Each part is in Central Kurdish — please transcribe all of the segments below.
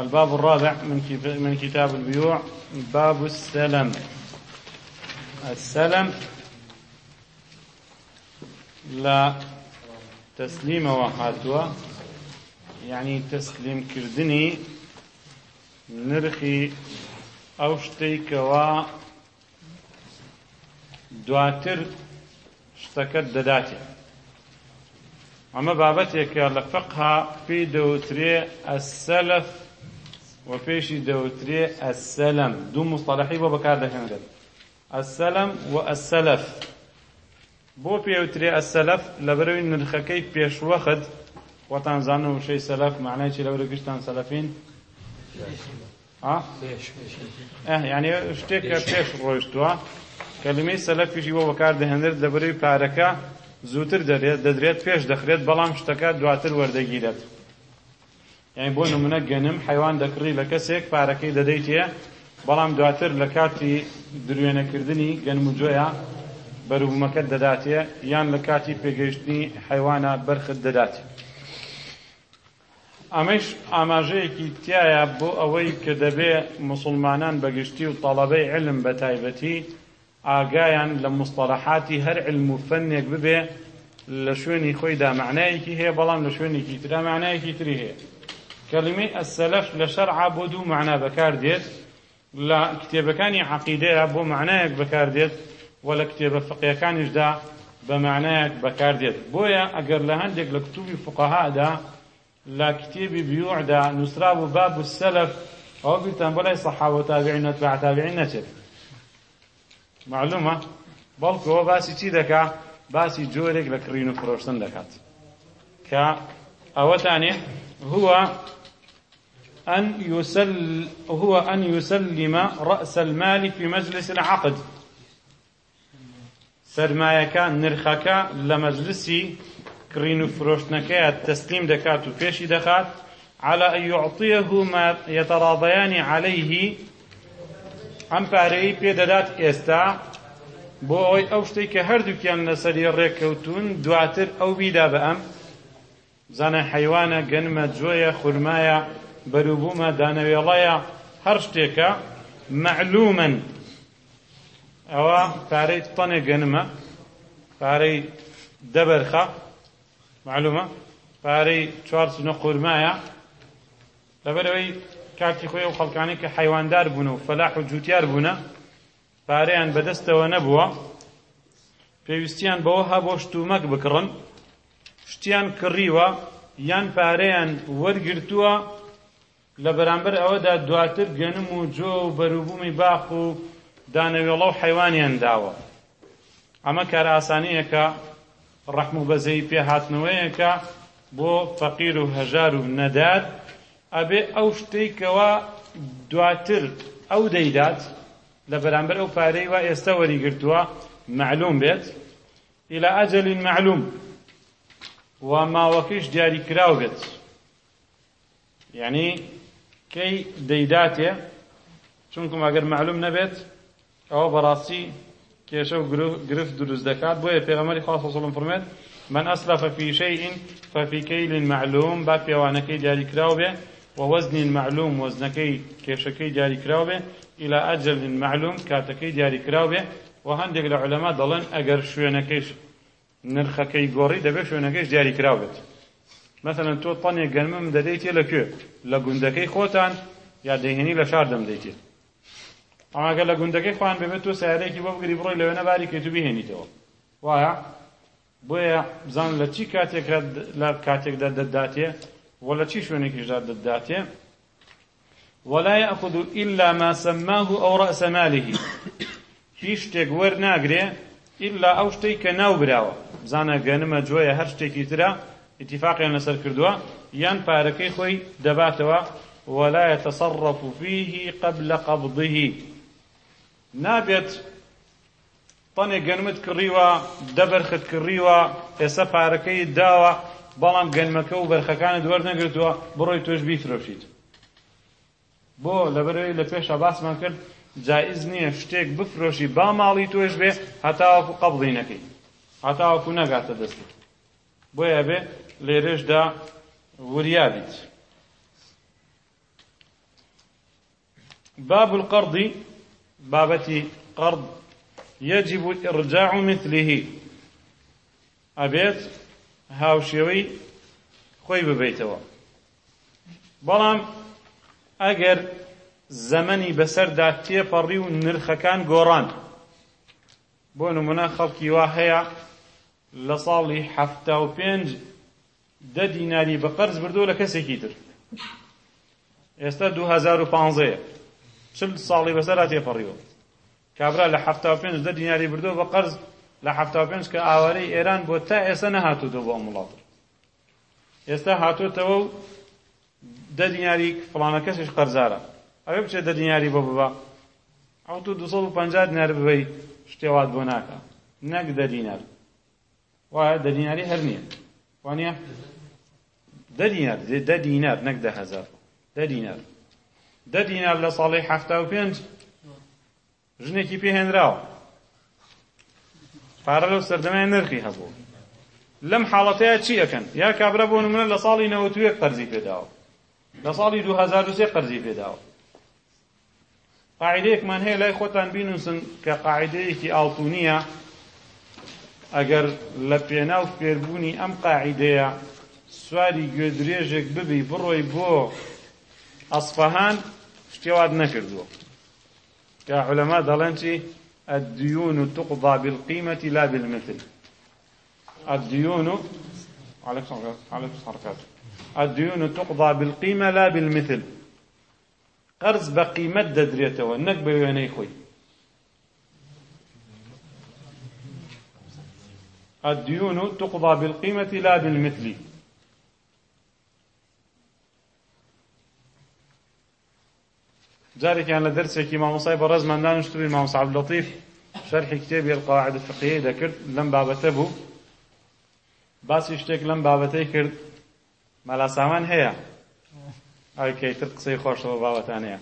الباب الرابع من من كتاب البيوع باب السلم السلم لا تسليم وهاتوا يعني تسليم كردني نرخي ئەو شتێکەوە دواتر شتەکەت دەداتێت ئەمە بابەتێکە لە فقها پێی دەوترێ ئەسەلف و پێشی دەوترێ ئەسەلەم دوو مستەلەحی بۆ بەکار دەهێنرێت ئەسەلەم و ئەسەلەف بۆ پێوترێ ئەسەلەف لەبەرەوەی نرخەکەی پێشوەخت وەتان زانن و شەی سەلەف معنایکی لەورە گشتان سەلەفین یعنی شتێک کە پێش ڕۆیشتووە کەلمەی سەلەفیشی بۆ بەکار دەهێنرێت لەبەرەوەی پارەکە زووتر دەدرێت پێش دەخرێت بەڵام شتەکە دواتر وەردەگیرێت یعنی بۆ نمونە گەنم حیوان دەکڕی لە کەسێک پارەکەی دەدەیتە بەڵام دواتر لە کاتی درێنەکردنی گەنموجۆیە بەروبوومەکەت دەداتێ یان لە کاتی پێگەیشتنی حیوانە بەرخت دەداتێ ئەمەش ئاماژەیەکی تایە بۆ ئەوەی کە دەبێ مسلمانان بەگشتی و تەڵەبەی علم بە تایبەتی ئاگایان لە مستەلەحاتی هەر علم و فەنێک ببێ لە شوێنی خۆیدا معنایەکی هەیە بەڵام لە شوێنێکی تردا معنایەکی تری هەیە کەلمەی ئەسەلەف لە شەرعا بۆ دوو معنا بەکار دێت لە کتێبەکانی عەقیدەیە بۆ معنایەک بەکار دێت و لە کتێبە فقیەکانیشدا بە معنایەک بەکار دێت بۆیە ئەگەر لە هەندێک لە کتوبی فقەهادا لە کتێبی بیوعدا نووسرا و باب السەلەف ئەوە بیرتان بەلای سەحاوە تابعین نەتبع تابعین نەچێت معلومە بەڵکەوە باسی چی دەکا باسی جۆرێک لە کڕین و فرۆشتن دەکات کە ئەوەتانێ هو أن يسل هو أن يسلم رأس المال في مجلس العقد سەرمایەکە نرخەکە لە مەجلسی کڕین و فرۆشتنەکەیە تەسلیم دەکات و پێشی دەخات على أن يعطيه ما يتراضيان عليه ئەم پارەی پێدەدات ئێستا بۆ ئەوی ئەو شتێک کە هەردووکیان لەسەری ڕێککەوتون دواتر ئەو بیدا بە ئەم بزانە حەیوانە گەنمە جوێیە خورمایە بەروبوومە دانەوێڵەیە هەر شتێکە مەعلومن ئەوە پارەی تەنێ گەنمە پارەی دەبەرخە معلومە پارەی چوار سنە قورمایە لەبەرەوەی کاتی خۆی و خەڵکانی کە حەیواندار بوون و فەلاح و جووتار بوونە پارەیان بەدەستەوە نەبووە پێویستیان بەوە هەبۆ شتومەک بکڕن شتیان کڕیوە یان پارەیان وەرگرتووە لە بەرامبەر ئەوەدا دواتر گەنم و جۆ و بەروبوومی باخ و دانەوێڵە و حیوانیان داوە ئەمە کار ئاسانەیەکە ڕەحم و بەزەی پێهاتنەوەیەکە بۆ فەقیر و هەژار و نەداد ئەبێ ئەو شتێکەوە دواتر ئەو دەیدات لە بەرامبەر ئەو پارەی وا ئێستا وەریگرتووە معلوم بێت إلى أجل معلوم و ماوەکەش دیاریکراو بێت یعنی کەی دەیداتێ چونکم ئەگەر معلوم نەبێت ئەوە بەڕاستی کێشە و گرفت دروست دەکات بۆیە پێغەمەری خواستسەڵم فرمێت من ئەسلا فەفیشەین فەفیکەیلین معلوم با پێوانەکەی دیاریکراو بێ وەوەزنین معلوم وەزنەکەی کێشەکەی دیاریکراو بێ ئیلا ئەجلین معلوم کاتەکەی دیاریکراو بێ و هەندێک لە عولەما دەڵێن ئەگەر شوێنەکەیش نرخەکەی گۆڕی دەبێت شوێنەکەش دیاریکراو بێت مثلەن تۆ پەنێک گەرمم دەدەیتێ لەکوێ لە گوندەکەی خۆتان یا دەیهێنی لە شار دەمدەیتێت ئەماگە لە گوندەکەی خوان ببێت تۆ سیارەیەکی بۆ بگری بڕۆی لەوێنە باری کەی تو بهێنیتەوە وایە بۆیە بزان لە چی کاتێک لە کاتێکدا دەداتێ وە لە چی شوێنێکیشدا دەداتێ ولا يأخذ إلا ما سماه أو رأس ماله هیچ شتێک وەرناگرێ ئللا ئەو شتەی کە ناوبراوە بزانە گەنمە جۆیە هەر شتێکی ترە ئتیفاقیان لەسەر کردووە یان پارەکەی خۆی دەباتەوە ولا يتصرف فيه قبل قبضه نابێت تەنێک گەنمت کڕیوە دەبەرخت کڕیوە ئێستا پارەکەی داوە بەڵام گەنمەکە و بەرخەکانت وەرنەگرتووە بڕۆی توش بیفرۆشیت بۆ لەبەرەوەی لە پێش عباسمان کرد جایز نییە شتێک بفرۆشی با ماڵی توێش بێ هەتاوەکو قبڵی نەکەی هەتاوەکو نەگاتە دەستی بۆیە بێ لێرێشدا وریا بیت باب القرض بابەتی قرض يجب الإرجاع مثله ئەبێت هاوشێوەی خۆی ببیتەوە بەڵام ئەگەر زەمەنی بەسەردا تێپەڕی و نرخەکان گۆڕان بۆ نمونە خەڵکی وا هەیە لە ساڵی حەفتا و پێنج دە دیناری بە قەرز بردو لە کەسێکی تر ئێستا 2015 چل ساڵی بەسەر تێپەڕیوە کابرا لە حەفتا و پێنج دە دیناری بردو بە قەرز لە حەفتا و پێنج کە ئاوارەی ئێران بۆ تا ئێستا نەهاتووتە بۆ وڵات ئێستا هاتوتەوە و دە دیناری فڵانە کەسیش قەرزارە ئەوێ بچێتە دنیاری بۆ ببە ئەو تو 250 دینار ببەی شتێوات بۆ ناکە نەک دە دینار وایە دە دیناری هەر نییە وانە دە دینار دە دینار نەک دە هەزار دە دینار دە دینار لە ساڵی هەفتا و پێنج ژنێکی پێهێنراوە پارە لەو سەردەمای نرخی هەبوو لەم حاڵەتەیە چی ئەەکەن یا کابرا بۆ نمونە لە ساڵی نەوەتوێ قەرزی پێداوە لە ساڵی 2023 قەرزی پێداوە قاعدەیەکمان هەیە لای خۆتان بینوسن کە قاعدەیەکی ئاڵتونیە ئەگەر لە پێناو فێربوونی ئەم قاعدەیە سواری گوێدرێژێک ببی بڕۆی بۆ ئەسفەهان شتێوات نەکردووە کە حولەما دەڵێن چی الديون تقضى بالقيمة لا بالمثل الديون عليكم حركات الديون تقضى بالقيمة لا بالمثل قەرز بە قیمەت دەدرێتەوە نەک بە وێنەی خۆی الديون تقضى بالقيمة لا بالمثل جارك يعني لدرسك ما مصيب رزما لا نشتري ما مصعب لطيف شرح كتابي القاعدة الفقهية ذكرت لم بابتبه باس يشتك لم بابتي كرد ما لا سامان هيا ئەوی کەیتر قسەی خۆشەوە باوەتانەیە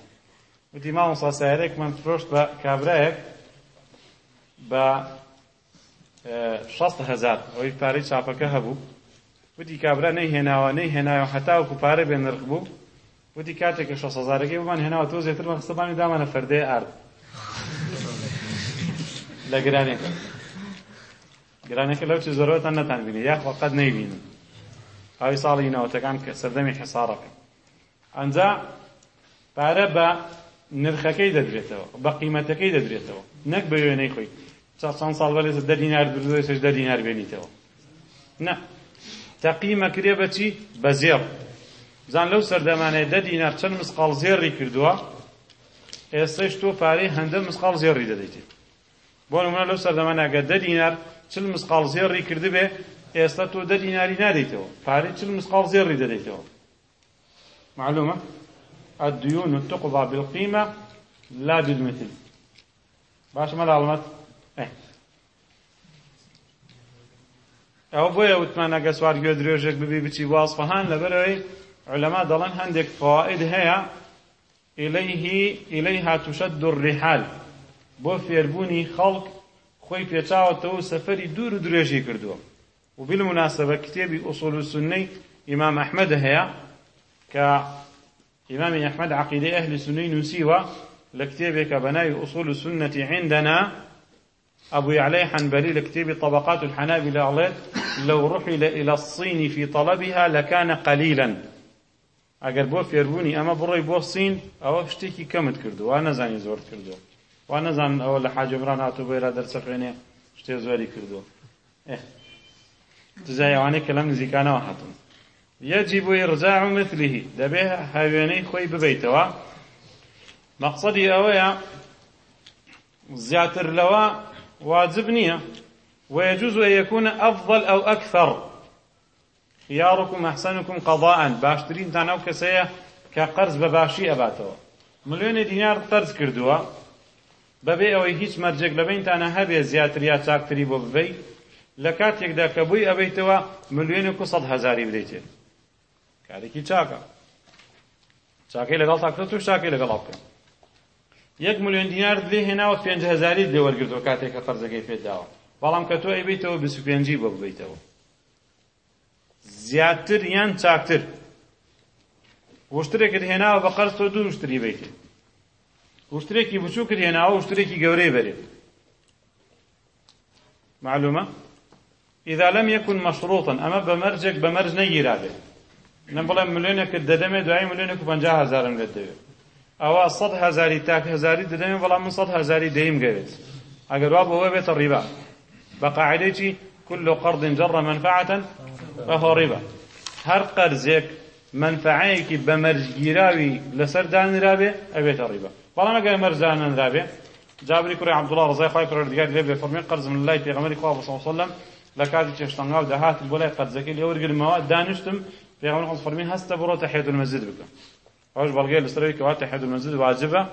وتی ماوە ساسایرێک من فرۆشت بە کابرایەک بە شەست هەزار ئەوی پارەی چاپەکە هەبوو وتی کابرا نەیهێناوە نەیهێنایەوە هەتاوکو پارە بێ نرخ بوو وتی کاتێککە شە هزارەکەی بمان هێناوە تۆ زیێتر مە قسەبانی دامانە فەردێ ئارد لە گرانێکە گرانێکە لەو چ زۆرەوەتان نەتانبینی یاخوە قەت نەیبینن ئەوی ساڵی نەوەتەکان کە سەردەمی حسارەکە ئەنجا پارە بە نرخەکەی دەدرێتەوە بە قیمەتەکەی دەدرێتەوە نەک بە وێنەی خۆی چەند ساڵ بەلێ دە دینار درێتش دە دینار بێنیتەوە نە تەقیمە کرێ بەچی بە زێڕ بزان لەو سەردەمانەیە دە دینار چەند مسقاڵ زێڕی کردووە ئێستش تۆ پارەی هەندە مسقاڵ زێڕی دەدەیتێت بۆ نمونە لەو سەردەمانەگە دە دینار چل مسقاڵ زێڕی کردبێ ئێستا تۆ دە دیناری نادەیتەوە پارەی چل مسقاڵ زێڕی دەدەیتەوە معلومة الديون تقضى بالقيمة لا بالمثل باش ما العلمات ايه ئەو بۆیە وتمانەگە سوارگوێ درێژێک ببی بچی وازفەهان لەبەرەوەی علەما دەڵەن هەندێک فوائد هەیە إليه إليها تشد الرحال بۆ فێربوونی خەڵک خۆی پێچاوەتەوە سەفەری دوور و درێژی کردووە و بالمناسبە کتێبی ئوسڵ و سنەی ئیمام ئەحمەدە هەیە کە ئیمامی ئەحمەد عقیدەی ئەهلی سنەی نووسیوە لە کتێبێکە بەناوی ئوسول و سنەتی عندنا أبو علي حنبلي لكتاب طبقات الحنابلة أغلط لو رحل إلى الصين في طلبها لكان قليلا ئەگەر بۆ فێربوونی ئەمە بڕی بۆ سین ئەوە شتێکی کەمت کردو وا نەزانی زۆر کردو وا نەزان ئەوە لە حاجبران هاتوو بۆێرا دەرسەخێنێ شتێ زۆری کردو دزای ئەوانەی کە لەم نزیکانەوە هاتون يجب إرجاع مثله دبه هاويني خوي ببيتوا مقصدي أويا زياتر لوا واجب نية ويجوز أن يكون أفضل أو أكثر خياركم أحسنكم قضاء باشترين تانو كسية كقرز بباشي أباتوا مليون دينار قرز كردوا بەبێ ئەوەی هیچ مەرجێک لەبینتانە هەبێ زیاتریا چاکتری بۆ ببەی لە کاتێکدا کە بووی ئەبیتەوە ملیێن و هزاری بدەیتێت کارێکی چاکە چاکەی لەگەڵ تاکرێت و چاکەی لەگەڵ بکەن یەک میلیۆن دینار دێ هێناوە پێنج هەزاری لێ وەرگرتەوە کاتێک کە فەرزەکەی پێداوە بەڵام کە تۆ ئەیبیتەوە بیست پێنجی بە ببیتەوە زیاتر یان چاکتر وشترێکت هێناوە بە قەرز تۆ دوو شتری بیتێ وشترێکی بچوو کرد هێناوە وشترێکی گەورەی بەرێت معلومة إذا لم يكن مشروطا أما بمرجك بمرج نيرا به نم بڵێ ملیۆنێکت دەدەمێ دوای ملیۆنێک و پنج هزارم لێت دەوێت ئەوە سەد هزاری تاک هزاری دەدەمێ بەڵام من سەد هزاری دەیم گەوێت ئەگەر وا بەوە بێتە ڕیبا بە قاعدەیەکی كل قرض جر منفعة فهو ربا هر قرضێک منفعەیەکی بە مەرجگیراوی لەسەر دانرابێ ئەبێتە ڕیبە بەڵام ئەگەر مەرجانەنرابێ جابری کوڕی عبدوڵڵ ڕزای خی پرۆردگار لێ بێ فەرمی قرز من لای پێغەمەری خوا بەسەڵم لە کاتی چێشتەنگاو دەهات بۆ لای قەرزەکەی لێوەرگرمەوە دانیشتم پیغمبر خمس فرمی هست برو تحید المسجد بکن اوش بلگه لسره که وقت تحید المسجد واجبه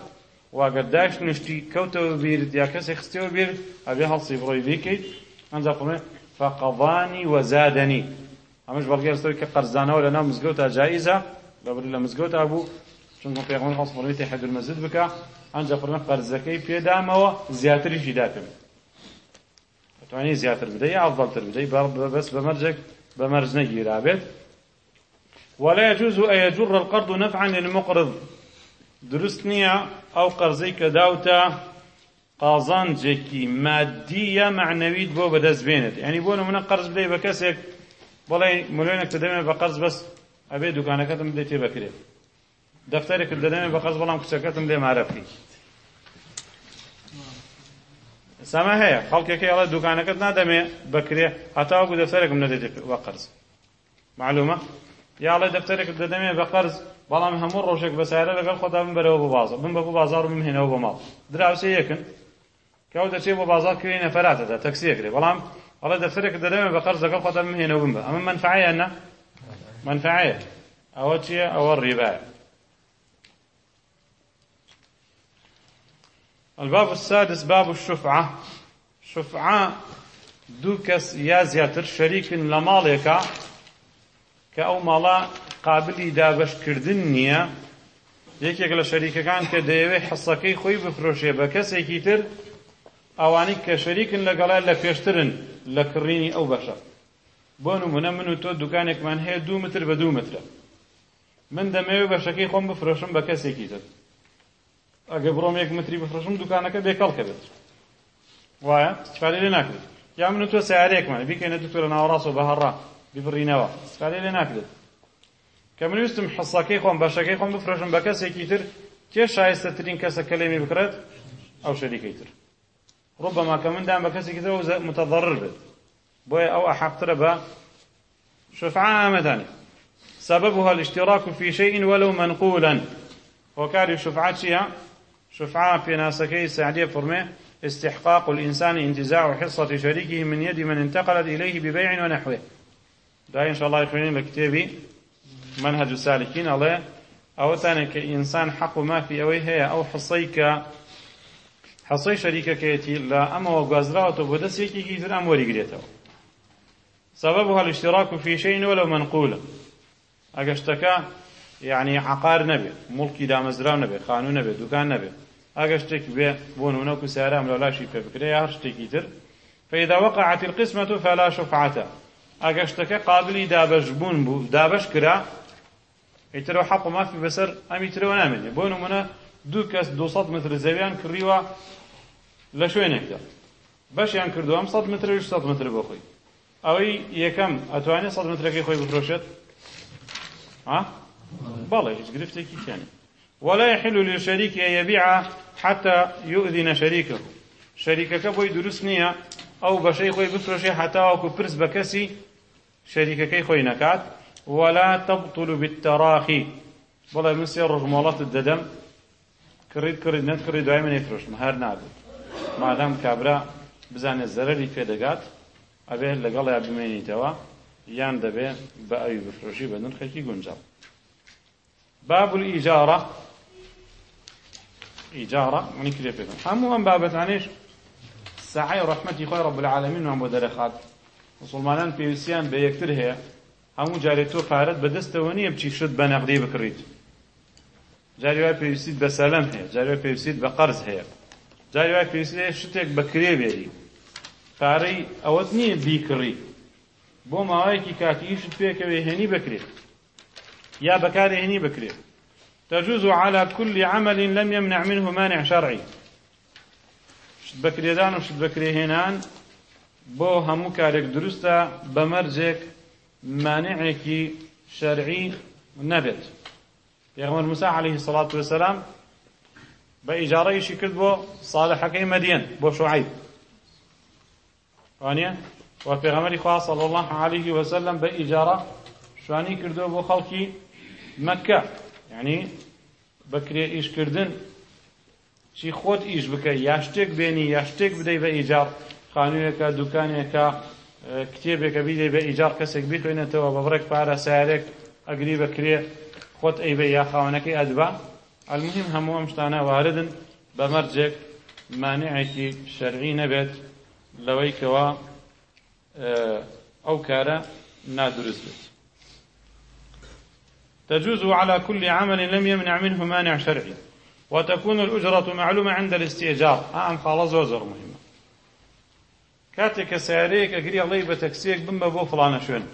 و اگر داشت نشتی کوت و بیرد یا کسی خستی و بیرد ابی حلصی بروی بیکید انجا فرمی فقضانی و زادنی همش بلگه لسره که قرزانه و لنا مزگوتا جائزه لبری لمزگوتا ابو چون پیغمبر خمس فرمی تحید المسجد بکن انجا فرمی قرزکی پیدامه و زیادری شیدا کنید توانی زیاتر بدەی ئافڵتر بدەی بەس بەمەرجێک بەمەرج نەگیرابێت ولا يجوز أن يجر القرض نفعا للمقرض دروست نییە ئەو قەرزەی کە داوتە قازانجێکی مادیە معنەویت بۆ بەدەست بێنێت ینی بۆ منە قەرز بدەی بە کەسێک بڵێ ملۆنێک کە دەمێت بە قەرز بەس ئەبێ دوکانەکەتم بدەیت تێ بکرێت دەفتەرێک دەدەمێت بە قەرز بەڵام کچەکەتم لێ مارەفی سامە هەیە خەڵکێکی ئەڵە دوکانەکەت نادەمێ بکرێ هەتاوەکو دەفتەرێکم نەدەێت بە قەرز معلومە یاڵێ دەفتەرێکت دەدەمێ بە قەرز بەڵام هەموو ڕۆژێک بەسارە لەگەڵ خۆدا من بەرەوە بۆ بازار من بە بۆ بازار و منهێنەوە بە ماڵ دراوسێ یەکن کەو دەچێت بۆ بازار کوێ نەفراتەدا تەکسیەکرێ بەڵام ئەڵە دەفتەرێک دەدەمێ بە قەرز لەگەڵ خۆدا من هێنەوە بم بە ئەمە منفعەیە نە منفعەیە ئەوە چییە ئەوە ڕیبایە الباب السادس باب الشفعة شفعة دوو کەس یا زیاتر شەریکن لە ماڵێکە کە ئەو ماڵا قابلی دابشکردن نییە یەکێک لە شەریکەکان کە دەیەوێت حەسەکەی خۆی بفرۆشێ بە کەسێکی تر ئەوانی کە شەریکن لەگەڵا لە پێشترن لە کڕینی ئەو بەشە بۆ نمونە من و تۆ دوکانێکمان هەیە دوو متر بە دوو مترە من دەمەوێت بەشەکەی خۆم بفرۆشم بە کەسێکی تر ئەگە بڕۆم یەک متری بفرۆشم دوکانەکە بێکەڵکە بێت وایە چارە لێ ناکرێت یا من و تۆ سیارێکمان بیکەینە دوکتۆرە ناوەڕاست و بە هەڕە ببڕینەوە سکارێ لێ ناکرێت کە منویستم حەسەکەی خۆم بەشەکەی خۆم بفرۆشم بە کەسێکی تر کێ شایستەترین کەسە کەلێمی بکرێت ئەو شەریکەی تر ڕوبەما کە مندان بە کەسێکی تر متەضڕر بێت بۆیە ئەو ئەحەقترە بە شفعة عامەدانێ سببها الاشتراك في شيء ولو منقولا وكاري شفعة چیە شفعة پێناسەکەی سعدیە فرمێ استحقاق الإنسان انتزاع حصة شريكه من يد من انتقلت إليه ببيع ونحوه داین شڵای خوێنین لە کتێبی من هەج سالکین ئەڵێ ئەوەتانێک کە ئینسان حەق و مافی ئەوەی هەیە ئەو حسەی کە حسەی شەریکەکەیەتی لە ئەمەوە گوازراوەوە بۆ دەستێکێکی تر ئەم وەریگرێتەوە سببها الاشتراك في شيء ولو منقولا ئەگە شتەکە یعنی عقار نەبێت مڵکی دامەزرا نەبێت خانوو نەبێت دوکان نەبێت ئەگە شتێک بێ بۆ نونەک و سارام لە لاشی پێ بکرێ هەر شتێکی تر فإذا وقعت القسمة فلا شفعة ئەگە شتەکە قابلی دابەشبوون بوو دابش کرا ئیترەوە حەق و مافی بەسەر ئەمی ترەوە نامێنێ بۆ نمونە دوو کەس 200 متر زەویان کڕیوە لە شوێنێکدا بەشیان کردووە 100 متر 100 متر بۆ خۆی ئەوەی یەکەم ئەتوانێت 100 مترەکەی خۆی بفرۆشێت بەڵێ هیچ گرفتێکی تیانێ ولا يحل للشريك أن يبيع حتى يؤذن شريكه شريكك بۆی دروست نییە ئەو بەشەی خۆی بفرۆشێ حتاوەکو پرس بە کەسی شەریکەکەی خۆی نەکات ولا تبطل بالتراخي بەڵێ من سێ ڕۆژ مۆڵەتت دەدەم کڕیت کڕیت نەت کڕی دوای من نەیفرۆشم هەر نابێت مادام کابرا بزانێت زەرەری پێدەگات ئەبێ لەگەڵ یا بمێنیتەوە یان دەبێ بە ئەوی بفرۆشی بە نرخێکی گونجڵ باب الإجارة ئیجارە منی کرێ پێم هەموو ئەم بابەتانێش سعای ڕحمەتی خۆی ڕب العالمین وان بۆ دەرەخات مسلمانان پێویستیان بە یەکتر هەیە هەموو جارێت تۆ پارەت بەدەستەوە نییە بچی شت بە نەقدی بکڕیت جاری وای پێویستیت بە سەلەم هەیە جاری وای پێویستیت بە قەرز هەیە جاری وای پێویست هەیە شتێک بەکرێ بێری پارەی ئەوەت نییە بیکڕی بۆ ماوەیەکی کاتیشت پێکەوێ هێنی بکرێت یا بەکارهێنی بکرێت تجوز على كل عمل لم يمنع منه مانع شرعي شت بكريدان وشت بكريهنان بۆ هەموو کارێک دروستە بە مەرجێک مانعێکی شەرعی نەبێت پێغمەر موسا عليه سڵات وسلام بە ئیجارەیشی کرد بۆ ساڵحەکەی مەدیەن بۆ شعیب وانە و پێغەمەری خوا صلی الله عليه وسلم بە ئیجارە شوانی کردو بۆ خەڵکی مەکە یعنی بەکرێ ئیشکردن چی خۆت ئیش بکە یا شتێک بێنی یا شتێک بدەی بە ئیجار خانوویەکە دوکانێکە کتێبێکە بیدێ بە ئیجار کەسێک بیتوێنێتەوە بە بڕێک پارە سارێک ئەگری بەکرێ خۆت ئەیبە یا خاونەکەی ئەدبا المهم هەموو ئەم شتانە واردن بە مەرجێک مانعێکی شەرعی نەبێت لەوەی کەوا ئەو کارە نادروست بێت تجوز على كل عمل لم يمنع منه مانع شرعي وتكون الأجرة معلومة عند الاستئجار أم خالص وزر مهم کاتێک کە سیارەیەک ئەگری ئەڵێ بە تەکسیەک بمبە بۆ فڵانە شوێن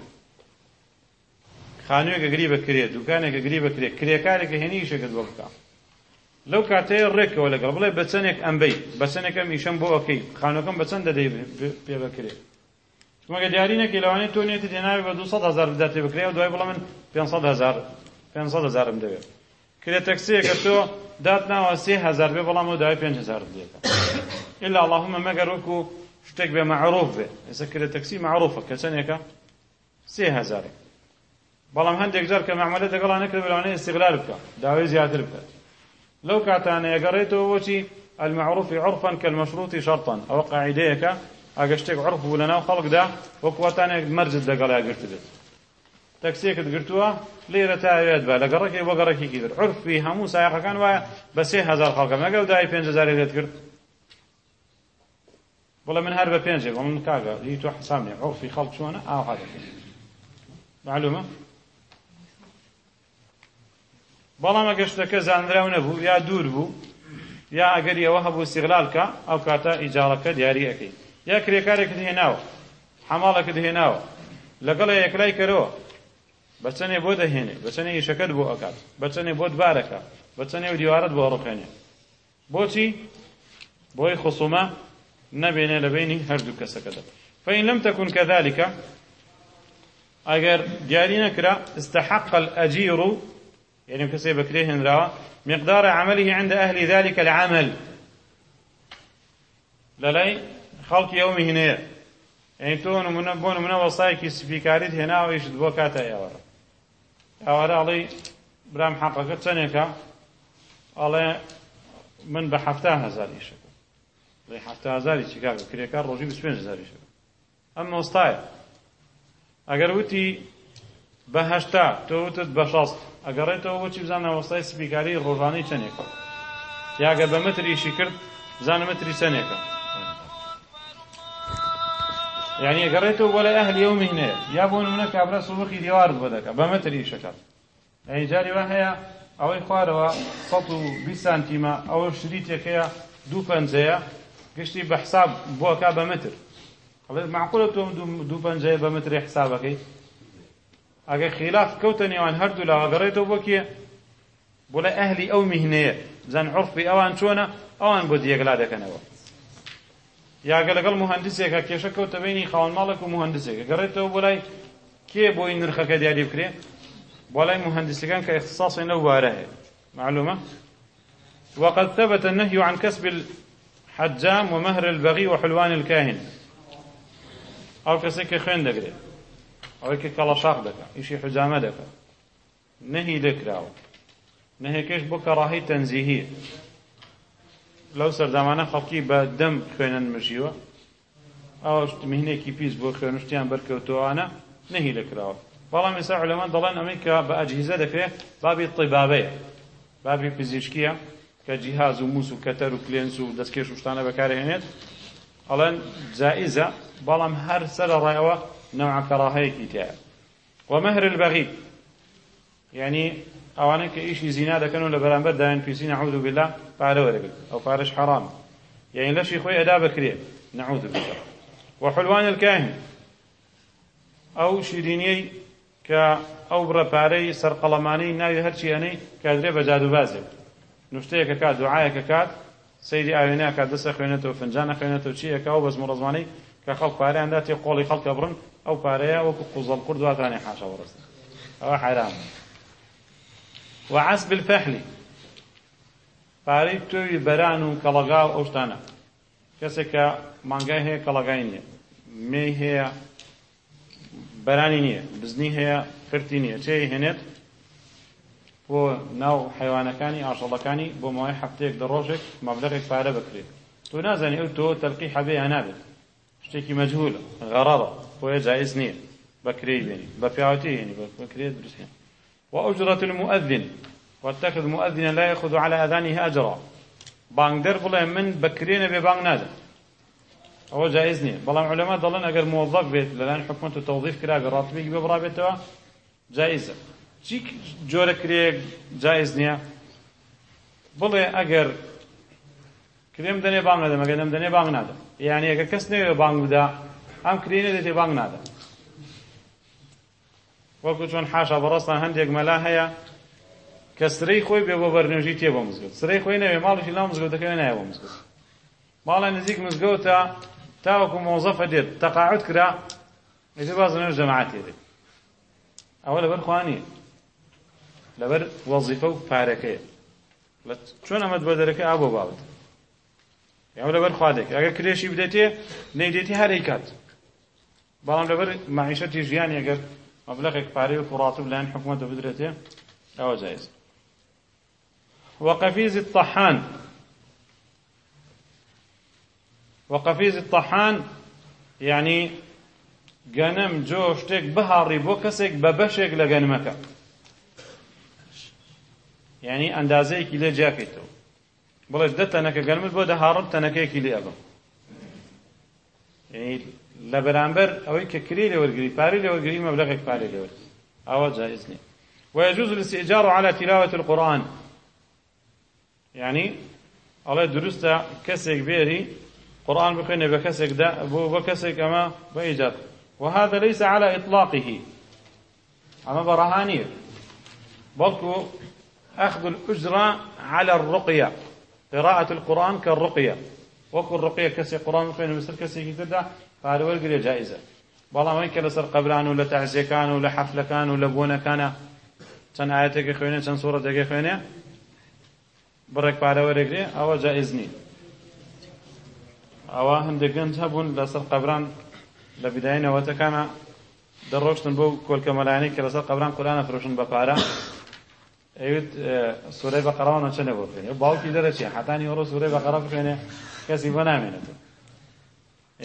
خانوێک ئەگری بەکرێ دوکانێک ئەگری بەکرێ کرێکارێکە هێنی شەکەت بۆ بکە لەو کاتەیە ڕێکەوە لەگەڵ بڵێ بەچەندێک ئەمبەی بەچەندێکم ئیشەم بۆ ئەکەی خانەکەم بەچەند دەدەی پێ بکرێ مەگە دیاری نەکەی لەوانێت تۆ نێتی دێناوی بە 200 هزار بداتێ بکرێ و دوای بڵە من 500 هزار 500 هزارم دەوێت کرێ تەکسیەکە تۆ دات ناوە 3000 بێ بەڵام و دوای 5000 بدێتە ئلا اللهم مەگەر وەکو شتێک بێ مەعروف بێ ئێستا کرێ تەکسی مەعروفە کە چەندێکە سێ هەزارێک بەڵام هەندێک جار کە مەعمەلە دەگەڵا نەکرد بەلەوانەیە استقلال بکە داوای زیاتر بکات لەو کاتانەیە گەڕێتەوە بۆچی المعروف عرفا كالمشروط شرطا او قاعدهك اگشتك عرف ولنا خلق ده وكواتان مرجد ده قال اگشت ده تاكسيك دغرتوا ليره تاويد بالا قرك وقرك كبير عرف في همو سايق كان بس 1000 خلق ما قال داي 5000 دغرت بڵێ من هەر بە پێنجێ بە من کاگە هی تۆ حسامێ عرفی خەڵ چۆنە ئاوا معلومە بەڵامە گەشتەکە زانراو نەبوو یا دوور بوو یا ئەگەر ئەوە هەبوو سیغلالکە ئەو کاتە ئیجاڵەکە دیاری ئەەکەی یا کرێکارێکت هێناوە حەماڵەکە دهێناوە لەگەڵ یەکرای کەرەوە بەچەنێ بۆ دەهێنێ بەچەنێ یشەکەت بۆ ئەکات بەچەنێ بۆ دوبارەکە بەچەنێ و دیوارت بۆ ڕقێنێ بۆچی بۆی خصومە نەبێنێ لە بینی هەردوو کەسەکەدا فەین لەم تەکون کەذلكە ئەگەر دیاری نەکرا استحق الأجير يعني کەسێ بەکرێ هێنراوە مقدار عمله عند أهل ذلك العمل لەلای خەڵکی ئەومی هینەیە ئەین تۆ نمونە بۆ نمونە وەسایەکی سپیکاریت هێناوە یشت بۆ کاتە ئێوەرە ئەوارە ئەڵێ برام حەقەکە چەندێکە ئەڵێ من بە هەفتە هەزار یشەکە هزاری چیکار کرێکار ڕۆژی پێنج زاری ئەم مۆستایە ئەگەر وتی بەهشتا تۆوتت بەشاست ئەگەڕێتەوە بۆچی بزانە وەستای سپیکاری ڕۆژانەی چەندێکە یاگە بە متریشی کرد زانە متری چەندێکە یعنی ئەگەڕێتەوە بۆ لە ئەهل ئەو مهنەیە یا بۆ نمونە کابرا سوبخی دیوار بەدەکە بە متری شەکات ئەیجاری وە هەیە ئەوەی خوارەوە سەد و بیست سانتیمە ئەوە شریتێکەیە دوو پەنجەیە گشتی بە حساب بۆکە بە متر ئەڵێ معقولە تۆم دوو پەنجەیە بە متری حسابەکەی ئەگە خلاف کەوتە نێوان هەردوو لاوەگەڕێتەوە بۆکیە بۆ لە ئەهلی ئەو میهنەیە زان عرفی ئەوان چۆنە ئەوان بۆ دیەکلا دەکەنەوە یاگە لەگەڵ مهندسێکە کێشە کەوتە بینی خاون ماڵک و مهندسێکە گەڕێتەوە بۆ لای کێ بۆی نرخەکە دیاری بکرێ بۆ لای مهندسەکان کە اختصاصی لەو بارە هەیە معلومە وقد ثبت النهي عن كسب حجام ومهر البغي وحلوان الكاهن ئەو کەسێک کە خوێن دەگرێت ئەوەیکە کەڵەشاق دەکە ئیشی حجامە دەکە نەهی دەکراوە نەهێکش بۆ کەڕاهی تەنزیهی لەو سەردامانە خەڵکی بە دەم خوێنن مژیوە ئەوش مهینێکی پیس بۆ خوێنشتیان بەرکەوتوانە نەهی دەکراوە بەڵام ئێستا علەمان دەڵێن ئەمریکا بە ئەجهیزە دەکرێت بابی طیبابەیە بابی پزیشکیە کە جیهاز و مووس و کەتەر و کلێنس و دەستکێش شتانە بەکارهێنێت ئەڵەن جائزە بەڵام هەر سرە ڕایەوە نەوع کەڕاهەیەکی تایە ومەهر البەغی یعنی ئەوانە کە ئیشی زینا دەکەن و لە بەرامبەر دایان پێسی نەعوذ بالله پارە وەرەگرت ئەو پارەش حرام یعنی لەشی خۆی ئەدا بکرێت نەعوذ بالله وحلوان الكاهن ئەو شیرینیەی کە ئەو بڕە پارەی سەرقەڵەمانەی ناوی هەرچی ئەنەی کادرێ بە جادوبازێت نوشتەیەکە کات دوعاەکە کات سەیری ئاوێنەکات دەسە خوێنێتەوە فنجانە خوێنێتەوە چیەکە ئەو بەزم ڕزمانی کە خەڵ پاریاندا تێ قۆڵی خەڵکە بڕن ئەو پارەیە وەکو قوزەڵ کورد دواتوانێ حاشە بڕست ئەوە حرام وعسب الفحلی پارەی تۆوی بەران و کەڵەگا و ئەو شتانە کەسێک کە مانگای هەیە کەڵەگای نییە مێ هەیە بەرانی نییە بزنی هەیە فرتی نییە چێ هێنێت بۆ ناو حیوانەکانی ئاژەڵەکانی بۆ ماوەی هەفتەیەک دە ڕۆژێک مەبلغێک پارە بکرێت تۆ نازانانی ئەو تۆ تەلقی حەبێ یا نابێت شتێکی مەجهولە غەڕەڵە بۆیە جایز نییە بەکرێی بێنی بە پیاوەتی هێنی بەکرێت درستێن وأجرة المؤذن واتخذ مؤذنا لا يأخذ على أذانه أجرا بانگدر بڵێ من بەکرێنە بێ بانگ نادەم ئەوە جایز نییە بەڵام علەما دەڵێن ئەگەر مووەظەف بێت لەلایەن حکومت و تەوظیف کرا گەڕاتبێکی بێ بڕابێتەوە جایزە چی جۆرە کرێک جایز نییە بڵێ ئەگەر کرێم دەنێ بانگ نەدەم ئەگەر نەم دەنێ بانگ نادەم یعنی ئەگە کەس نەوێ بانگ بدا ئەم کرێنە دەتێ بانگ نادەم وەکو چۆن حاشا بەڕاستان هەندێک مەلا هەیە کە سرەی خۆی بێ بۆ بەرنێژی تێ بە مزگەوت سرەی خۆی نەوێ ماڵشی لا مزگەوتەکەوێ نایە بە مزگەوت ماڵە نزیک مزگەوتە تاوەکو مۆزەفە دێت تەقاعد کرا ئێجە باز نوێژ جەماعەتێ دێت ئەوە لەبەر خوانیە لەبەر وەزیفە و پارەکەی چۆن ئەمەد بە دەرەکە ئا بۆ باوت ئەو لەبەر خوادێک ئەگە کرێشی بدەێتێ نەیدێتی هەرێک کات بەڵام لەبەر ماعیشەتی ژیان ئەگەر مەبلەغێک پارەی و کوڕاتب لایەن حکوومەتە بدرێتێ ئەوە جایز وقفيز الطحان وقفيز الطحان يعني گەنم جۆ شتێک بەهاڕی بۆ کەسێک بە بەشێک لە گەنمەکە یعنی ئەندازەیەکی لێ جیاکەیتەوە بڵێش دە تەنەکە گەرمت بۆ دەهاڕم تەنەکەیەکی لێ ئەبم یعنی لە بەرامبەر ئەوەی کە کری لەوەرگری پاری لەوەرگری مەبلغێک پارێ لەوەرگری ئەوە جائز نیە ويجوز الاستئجار على تلاوة القرآن يعني الله درست كسك بيري قرآن بخينا بكسك دا بكسك أما بإيجاد وهذا ليس على إطلاقه أما برهانية بلكو أخذ الأجرة على الرقية قراءة القرآن كالرقية وەکو ڕقەیە کەسی قڕان خوێن وستر کەسێکی تردا پارەوەرگێ جایزە بەڵامەوەی کە لەسەر قبلان و لە تەعزیەکان و لە حەفلەکان و لە بۆنەکانە چەند ئاەتێکی خوێنێ چەند سوورە دەگە خوێنێ بڕێک پارەوەرەگرێ ئەوە جائزنی ئەوە هەندێک گەنج هەبوون لەسەر قبران لە بداینەوەتەکانە دەڕۆشتن بۆ کۆلکە مەلایانی کە لەسەر قبران قورانە فرۆشن بە پارە ئەوێت سوورەی بەقەراوانە چەنە بۆ بکەین باوکی دەرەچی حتانی وەڕۆ سوورەی بەقەرا بخوێنێ کەسی بۆ نامێنێتەوە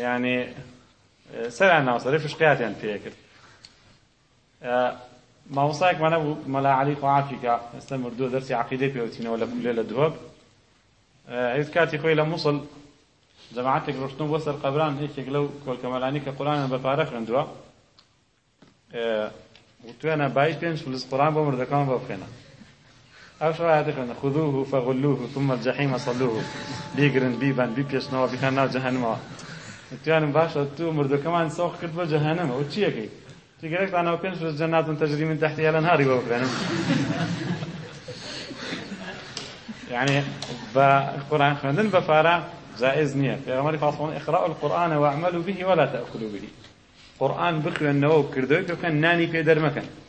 یعنی سەریان ناوسەری فشقیاتیان پێکرد مامۆسایەکمانە بوو مەلا علی قوعافیکە ئێستا مردووە دەرسی عقیدەی پێوتینەوە لە لێ لە دووەب هیچ کاتی خۆی لە مووسڵ جەماعاتێک ڕشتن بۆ سەر قەبران یەکێک لەو کۆلکەمەلانی کە قورانە بە پارە خوێندووە وتوێنە باش پێنج فلس قوران بۆ مردەکان بۆ بخێنە ئەو شڕایە دەکەن خودوه و فەغلوه و ثمە جەحیمە سەلوه بیگرن بیبەن بیپێشنەوە بیکەن ناو جەهەنمەوە توانم باشە تو مردەکەمان ساوق کرد بە جەهەنەمە و چیەکەی تیگەرێک ناو پێنج ڕۆژ جەناتن تەجری من تەحتی لە نهاری بە بکرێنم يعني بالقرآن خوندن بفارا جائز نية في غمر فاصلون اقرأوا القرآن واعملوا به ولا تأكلوا به قرآن بخل النوو كردوك وكان ناني في درمكن